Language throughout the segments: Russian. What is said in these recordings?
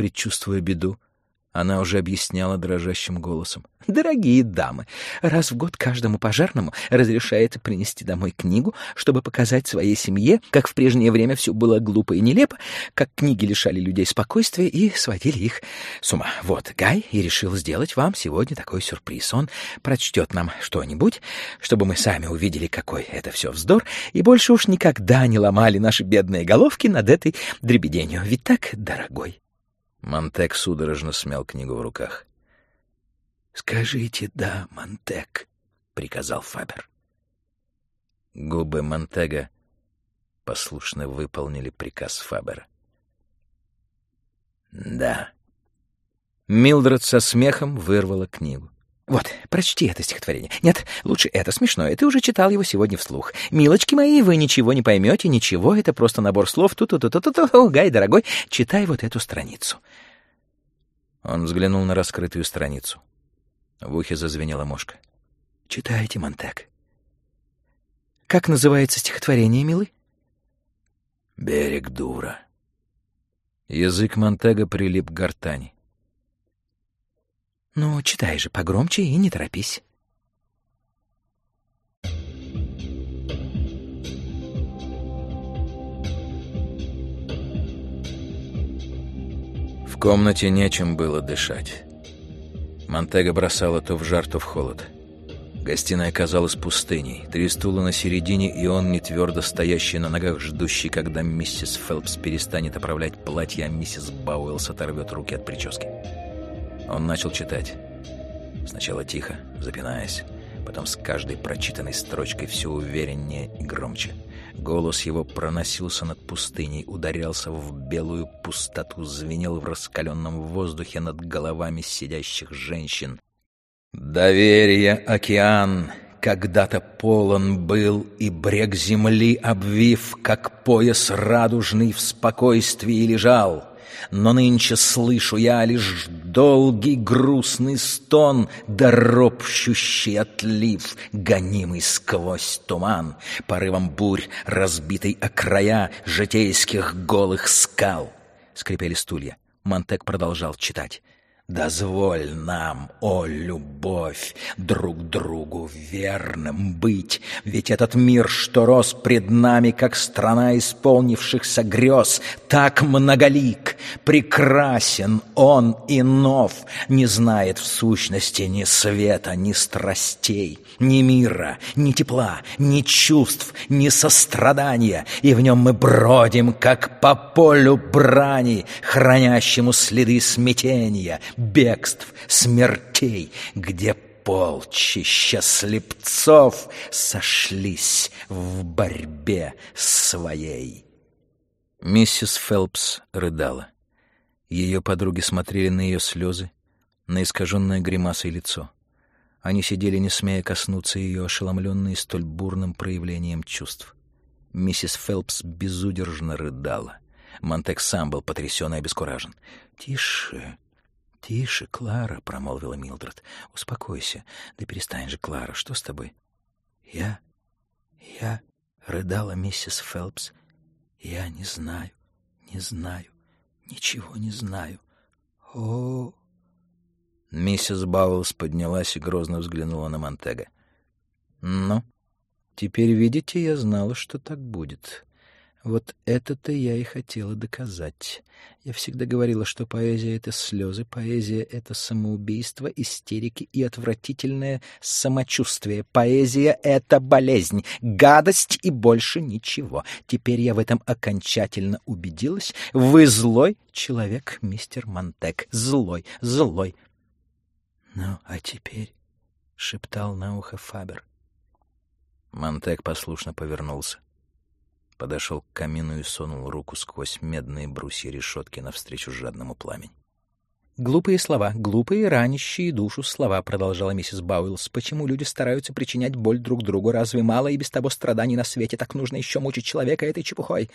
Предчувствуя беду, она уже объясняла дрожащим голосом. «Дорогие дамы, раз в год каждому пожарному разрешается принести домой книгу, чтобы показать своей семье, как в прежнее время все было глупо и нелепо, как книги лишали людей спокойствия и сводили их с ума. Вот Гай и решил сделать вам сегодня такой сюрприз. Он прочтет нам что-нибудь, чтобы мы сами увидели, какой это все вздор, и больше уж никогда не ломали наши бедные головки над этой дребеденью. Ведь так, дорогой?» Монтек судорожно смял книгу в руках. «Скажите «да», Монтек», — приказал Фабер. Губы Монтега послушно выполнили приказ Фабера. «Да». Милдред со смехом вырвала книгу. «Вот, прочти это стихотворение. Нет, лучше это смешное. Ты уже читал его сегодня вслух. Милочки мои, вы ничего не поймете, ничего, это просто набор слов. Ту-ту-ту-ту-ту-ту. Гай, дорогой, читай вот эту страницу». Он взглянул на раскрытую страницу. В ухе зазвенела мошка. «Читайте, Монтек». «Как называется стихотворение, милый?» «Берег дура». Язык Монтега прилип к гортани. Ну, читай же погромче и не торопись. В комнате нечем было дышать. Монтега бросала то в жар, то в холод. Гостиная казалась пустыней. Три стула на середине, и он, не твердо стоящий на ногах, ждущий, когда миссис Фелпс перестанет оправлять платье, а миссис Бауэллс оторвет руки от прически. Он начал читать. Сначала тихо, запинаясь, потом с каждой прочитанной строчкой все увереннее и громче. Голос его проносился над пустыней, ударялся в белую пустоту, звенел в раскаленном воздухе над головами сидящих женщин. «Доверие, океан!» когда-то полон был, и брег земли, обвив, как пояс радужный в спокойствии лежал но нынче слышу я лишь долгий грустный стон, да отлив, гонимый сквозь туман, порывом бурь, разбитый о края житейских голых скал. Скрипели стулья. Монтек продолжал читать. Дозволь нам, о любовь, друг другу верным быть, Ведь этот мир, что рос пред нами, как страна исполнившихся грез, Так многолик, прекрасен он и нов, Не знает в сущности ни света, ни страстей, Ни мира, ни тепла, ни чувств, ни сострадания, И в нем мы бродим, как по полю брани, Хранящему следы смятения, бегств, смертей, где полчища слепцов сошлись в борьбе своей. Миссис Фелпс рыдала. Ее подруги смотрели на ее слезы, на искаженное гримасой лицо. Они сидели, не смея коснуться ее, ошеломленные столь бурным проявлением чувств. Миссис Фелпс безудержно рыдала. Монтек сам был потрясен и обескуражен. «Тише, «Тише, Клара», — промолвила Милдред. «Успокойся. Да перестань же, Клара, что с тобой?» «Я... я...» — рыдала миссис Фелпс. «Я не знаю, не знаю, ничего не знаю. О...» Миссис Бауэллс поднялась и грозно взглянула на Монтега. «Ну, теперь, видите, я знала, что так будет. Вот это-то я и хотела доказать. Я всегда говорила, что поэзия — это слезы, поэзия — это самоубийство, истерики и отвратительное самочувствие. Поэзия — это болезнь, гадость и больше ничего. Теперь я в этом окончательно убедилась. Вы злой человек, мистер Монтек. Злой, злой. — Ну, а теперь, — шептал на ухо Фабер. Монтек послушно повернулся подошел к камину и сунул руку сквозь медные брусья решетки навстречу жадному пламени. «Глупые слова, глупые, ранящие душу слова», — продолжала миссис Бауэллс. «Почему люди стараются причинять боль друг другу? Разве мало и без того страданий на свете? Так нужно еще мучить человека этой чепухой?»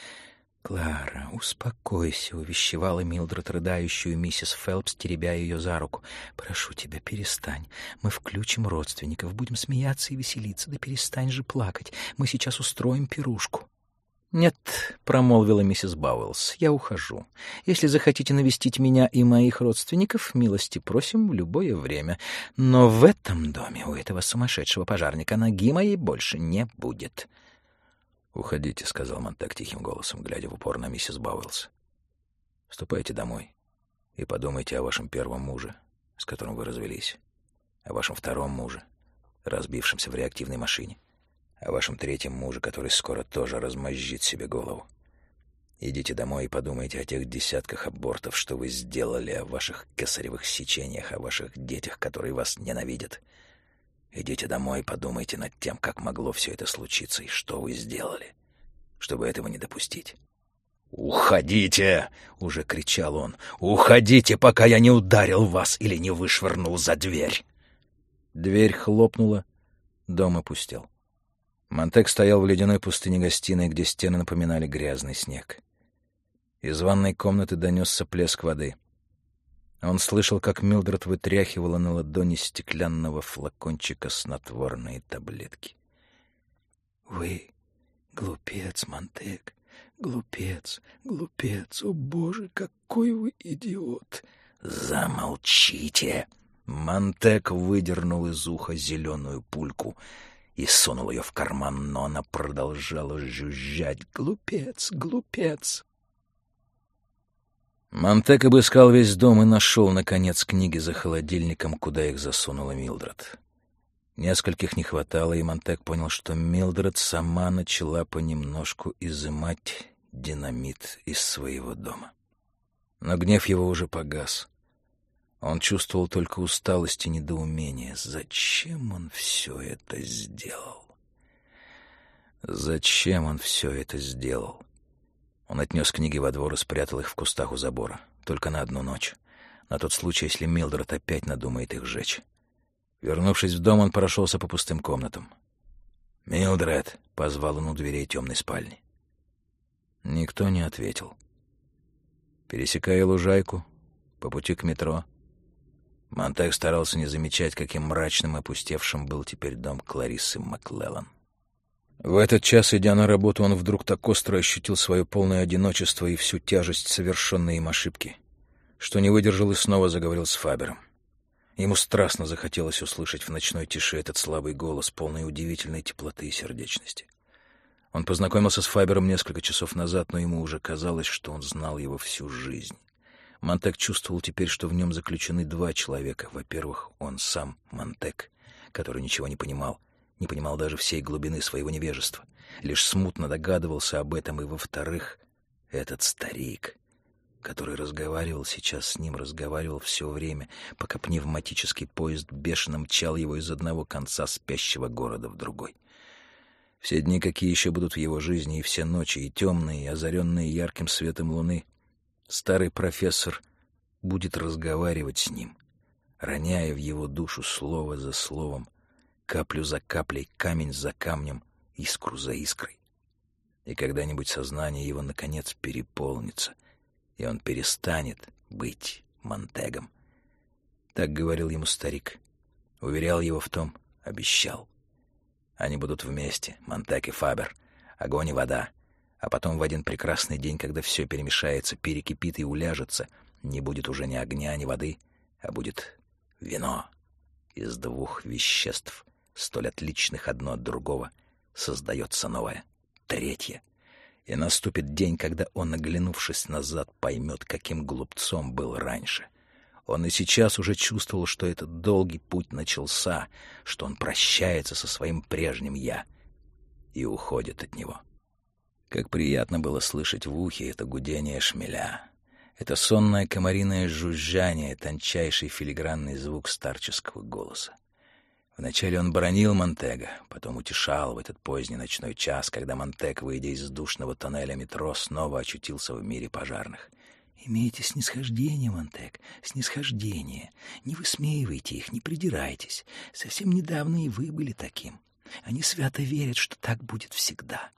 «Клара, успокойся», — увещевала Милдред рыдающую миссис Фелпс, теребя ее за руку. «Прошу тебя, перестань. Мы включим родственников, будем смеяться и веселиться. Да перестань же плакать. Мы сейчас устроим пирушку». «Нет», — промолвила миссис Бауэллс, — «я ухожу. Если захотите навестить меня и моих родственников, милости просим в любое время. Но в этом доме у этого сумасшедшего пожарника ноги моей больше не будет». «Уходите», — сказал Монтек тихим голосом, глядя в упор на миссис Бауэллс. «Ступайте домой и подумайте о вашем первом муже, с которым вы развелись, о вашем втором муже, разбившемся в реактивной машине, о вашем третьем муже, который скоро тоже размозжит себе голову. Идите домой и подумайте о тех десятках абортов, что вы сделали, о ваших кесаревых сечениях, о ваших детях, которые вас ненавидят. Идите домой и подумайте над тем, как могло все это случиться и что вы сделали, чтобы этого не допустить. «Уходите!» — уже кричал он. «Уходите, пока я не ударил вас или не вышвырнул за дверь!» Дверь хлопнула, дом опустел. Монтек стоял в ледяной пустыне гостиной, где стены напоминали грязный снег. Из ванной комнаты донесся плеск воды. Он слышал, как Милдред вытряхивала на ладони стеклянного флакончика снотворные таблетки. «Вы глупец, Монтек, глупец, глупец, о боже, какой вы идиот!» «Замолчите!» Монтек выдернул из уха зеленую пульку — и сунул ее в карман, но она продолжала жужжать. «Глупец, глупец!» Монтек обыскал весь дом и нашел, наконец, книги за холодильником, куда их засунула Милдред. Нескольких не хватало, и Монтек понял, что Милдред сама начала понемножку изымать динамит из своего дома. Но гнев его уже погас. Он чувствовал только усталость и недоумение. Зачем он все это сделал? Зачем он все это сделал? Он отнес книги во двор и спрятал их в кустах у забора. Только на одну ночь. На тот случай, если Милдред опять надумает их сжечь. Вернувшись в дом, он прошелся по пустым комнатам. «Милдред!» — позвал он у дверей темной спальни. Никто не ответил. Пересекая лужайку, по пути к метро, Монтек старался не замечать, каким мрачным и опустевшим был теперь дом Клариссы Маклеллан. В этот час, идя на работу, он вдруг так остро ощутил свое полное одиночество и всю тяжесть совершенной им ошибки, что не выдержал и снова заговорил с Фабером. Ему страстно захотелось услышать в ночной тиши этот слабый голос, полный удивительной теплоты и сердечности. Он познакомился с Фабером несколько часов назад, но ему уже казалось, что он знал его всю жизнь. Монтек чувствовал теперь, что в нем заключены два человека. Во-первых, он сам, Монтек, который ничего не понимал, не понимал даже всей глубины своего невежества, лишь смутно догадывался об этом, и, во-вторых, этот старик, который разговаривал сейчас с ним, разговаривал все время, пока пневматический поезд бешено мчал его из одного конца спящего города в другой. Все дни, какие еще будут в его жизни, и все ночи, и темные, и озаренные ярким светом луны, Старый профессор будет разговаривать с ним, роняя в его душу слово за словом, каплю за каплей, камень за камнем, искру за искрой. И когда-нибудь сознание его, наконец, переполнится, и он перестанет быть Монтегом. Так говорил ему старик. Уверял его в том, обещал. Они будут вместе, Монтег и Фабер, огонь и вода, а потом в один прекрасный день, когда все перемешается, перекипит и уляжется, не будет уже ни огня, ни воды, а будет вино из двух веществ, столь отличных одно от другого, создается новое, третье. И наступит день, когда он, оглянувшись назад, поймет, каким глупцом был раньше. Он и сейчас уже чувствовал, что этот долгий путь начался, что он прощается со своим прежним «я» и уходит от него. Как приятно было слышать в ухе это гудение шмеля. Это сонное комариное жужжание, тончайший филигранный звук старческого голоса. Вначале он бронил Монтега, потом утешал в этот поздний ночной час, когда Монтег, выйдя из душного тоннеля метро, снова очутился в мире пожарных. «Имейте снисхождение, Монтег, снисхождение. Не высмеивайте их, не придирайтесь. Совсем недавно и вы были таким. Они свято верят, что так будет всегда.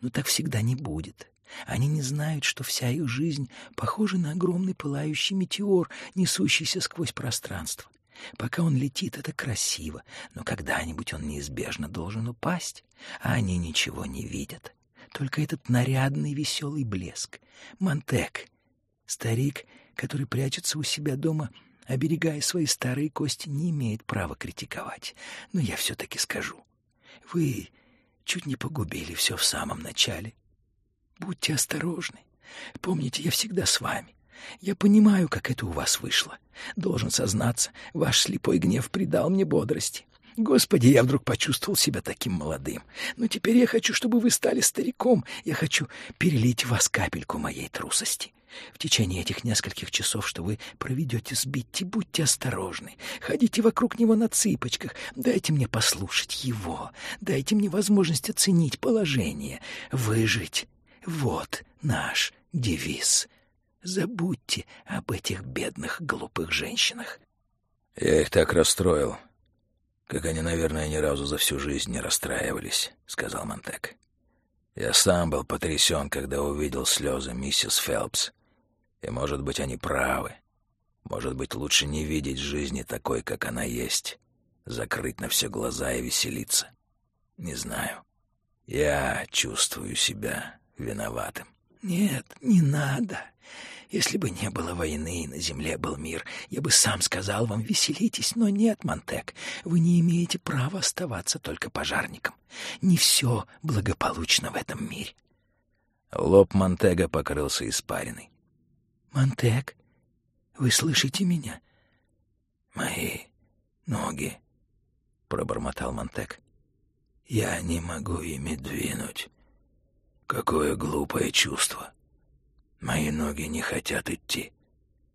Но так всегда не будет. Они не знают, что вся их жизнь похожа на огромный пылающий метеор, несущийся сквозь пространство. Пока он летит, это красиво, но когда-нибудь он неизбежно должен упасть, а они ничего не видят. только этот нарядный веселый блеск. Монтек, старик, который прячется у себя дома, оберегая свои старые кости, не имеет права критиковать. Но я все-таки скажу. Вы чуть не погубили все в самом начале. Будьте осторожны. Помните, я всегда с вами. Я понимаю, как это у вас вышло. Должен сознаться, ваш слепой гнев придал мне бодрости. Господи, я вдруг почувствовал себя таким молодым. Но теперь я хочу, чтобы вы стали стариком. Я хочу перелить в вас капельку моей трусости. В течение этих нескольких часов, что вы проведете с Битти, будьте осторожны. Ходите вокруг него на цыпочках. Дайте мне послушать его. Дайте мне возможность оценить положение. Выжить. Вот наш девиз. Забудьте об этих бедных глупых женщинах. Я их так расстроил, как они, наверное, ни разу за всю жизнь не расстраивались, — сказал Монтек. Я сам был потрясен, когда увидел слезы миссис Фелпс. И, может быть, они правы. Может быть, лучше не видеть жизни такой, как она есть, закрыть на все глаза и веселиться. Не знаю. Я чувствую себя виноватым. Нет, не надо. Если бы не было войны и на земле был мир, я бы сам сказал вам веселитесь, но нет, Монтек, вы не имеете права оставаться только пожарником. Не все благополучно в этом мире. Лоб Монтега покрылся испариной. Монтек, вы слышите меня? Мои ноги, пробормотал Монтек. Я не могу ими двинуть. Какое глупое чувство. Мои ноги не хотят идти.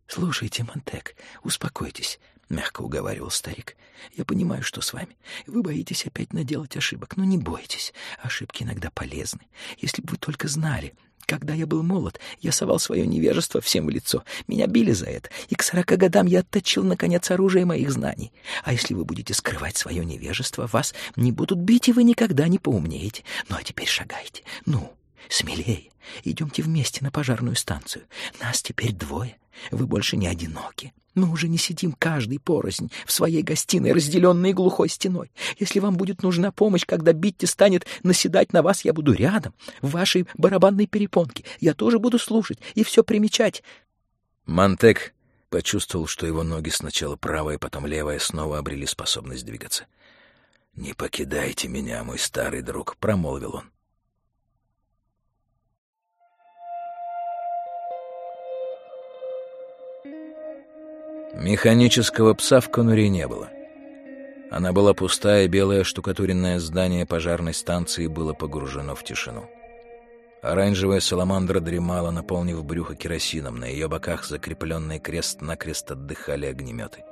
Слушайте, Монтек, успокойтесь, мягко уговаривал старик. Я понимаю, что с вами. Вы боитесь опять наделать ошибок, но не бойтесь. Ошибки иногда полезны. Если бы вы только знали, когда я был молод, я совал свое невежество всем в лицо. Меня били за это, и к сорока годам я отточил, наконец, оружие моих знаний. А если вы будете скрывать свое невежество, вас не будут бить, и вы никогда не поумнеете. Ну, а теперь шагайте. Ну, смелее. Идемте вместе на пожарную станцию. Нас теперь двое. Вы больше не одиноки. Мы уже не сидим каждый порознь в своей гостиной, разделенной глухой стеной. Если вам будет нужна помощь, когда Битти станет наседать на вас, я буду рядом, в вашей барабанной перепонке. Я тоже буду слушать и все примечать. Монтек почувствовал, что его ноги сначала правая, потом левая снова обрели способность двигаться. «Не покидайте меня, мой старый друг», — промолвил он. Механического пса в конуре не было. Она была пустая, белое штукатуренное здание пожарной станции было погружено в тишину. Оранжевая саламандра дремала, наполнив брюхо керосином. На ее боках, закрепленный крест-накрест, отдыхали огнеметы.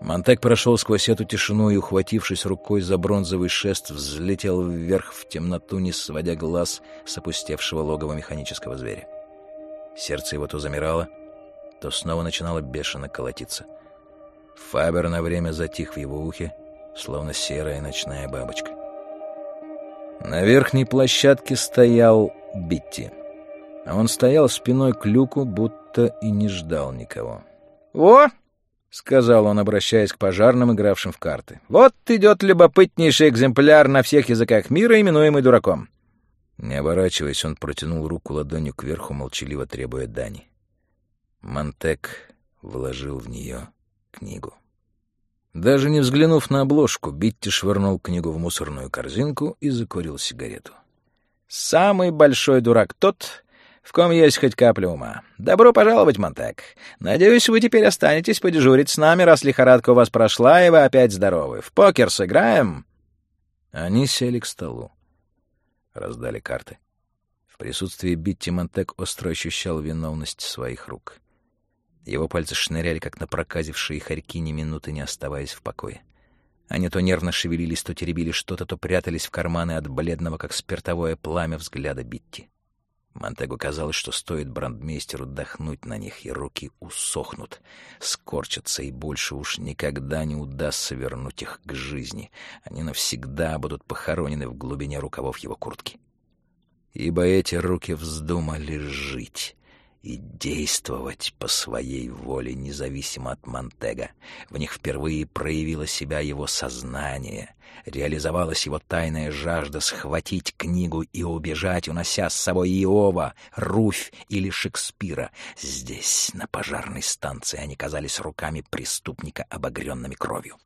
Монтек прошел сквозь эту тишину и, ухватившись рукой за бронзовый шест, взлетел вверх в темноту, не сводя глаз с опустевшего логова механического зверя. Сердце его то замирало, то снова начинало бешено колотиться. Фабер на время затих в его ухе, словно серая ночная бабочка. На верхней площадке стоял Битти. А он стоял спиной к люку, будто и не ждал никого. «Во!» — сказал он, обращаясь к пожарным, игравшим в карты. «Вот идет любопытнейший экземпляр на всех языках мира, именуемый дураком». Не оборачиваясь, он протянул руку ладонью кверху, молчаливо требуя дани. Монтек вложил в нее книгу. Даже не взглянув на обложку, Битти швырнул книгу в мусорную корзинку и закурил сигарету. «Самый большой дурак тот, в ком есть хоть капля ума. Добро пожаловать, Монтек. Надеюсь, вы теперь останетесь подежурить с нами, раз лихорадка у вас прошла, и вы опять здоровы. В покер сыграем?» Они сели к столу. Раздали карты. В присутствии Битти Монтек остро ощущал виновность своих рук. Его пальцы шныряли, как напроказившие хорьки, ни минуты не оставаясь в покое. Они то нервно шевелились, то теребили что-то, то прятались в карманы от бледного, как спиртовое пламя, взгляда Битти. Монтегу казалось, что стоит брандмейстеру дохнуть на них, и руки усохнут, скорчатся, и больше уж никогда не удастся вернуть их к жизни. Они навсегда будут похоронены в глубине рукавов его куртки. Ибо эти руки вздумали жить, и действовать по своей воле, независимо от Монтега. В них впервые проявило себя его сознание, реализовалась его тайная жажда схватить книгу и убежать, унося с собой Иова, Руфь или Шекспира. Здесь, на пожарной станции, они казались руками преступника, обогренными кровью.